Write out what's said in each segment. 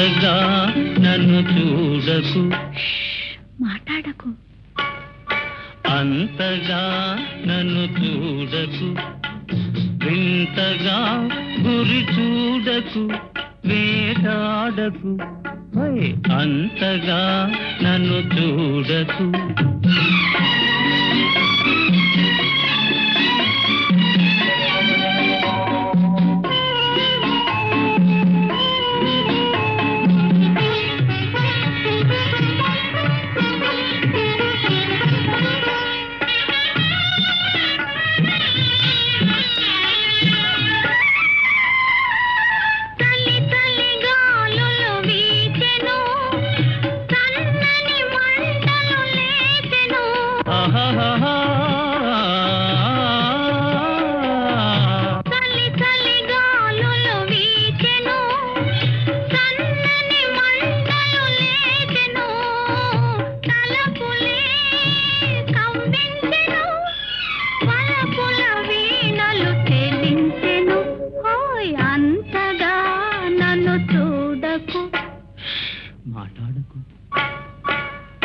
అంతగా నన్ను చూడకు. మాట్లాడకు. అంతగా నన్ను చూడకు. వింతగా గురి చూడకు. వేటాడకు. అంతగా నన్ను చూడకు.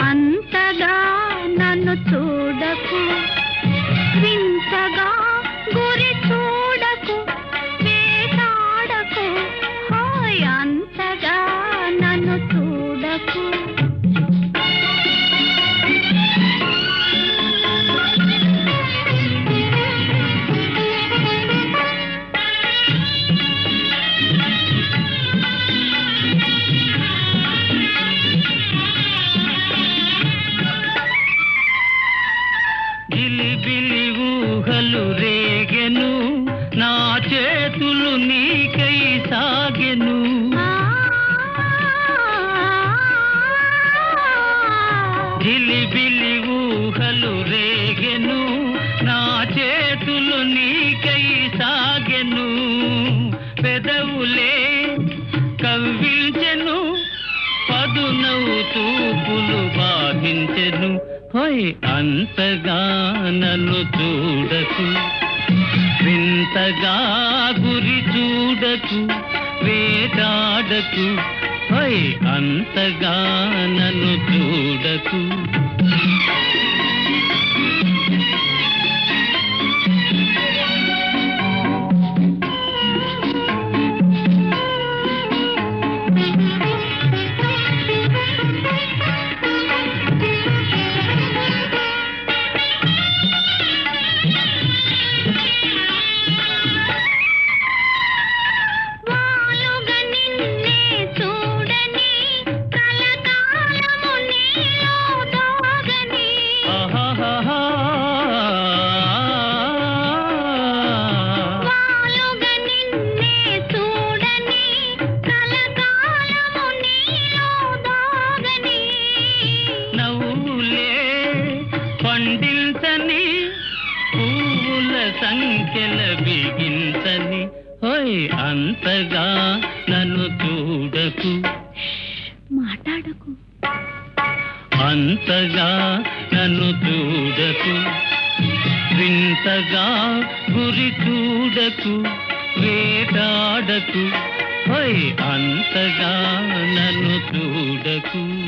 అంతగా నన్ను చూ చేతులు నీకై సాగెను. ఆ గిలిబిలి ఊహలు రేగెను. నా చేతులు నీకై సాగెను. పెదవులే కవ్వించెను. పదునవు తూపులు బాధించెను. హోయ్ అంతగా నన్ను చూడకు. వింతగా గురి చూడకు వేటాడకు అంతగా నన్ను చూడకు. సంఖ్యల బిగించని హోయ్ అంతగా నన్ను చూడకు. మాట్లాడకు. అంతగా నన్ను చూడకు. వింతగా గురి చూడకు వేటాడకు. హోయ్ అంతగా నన్ను చూడకు.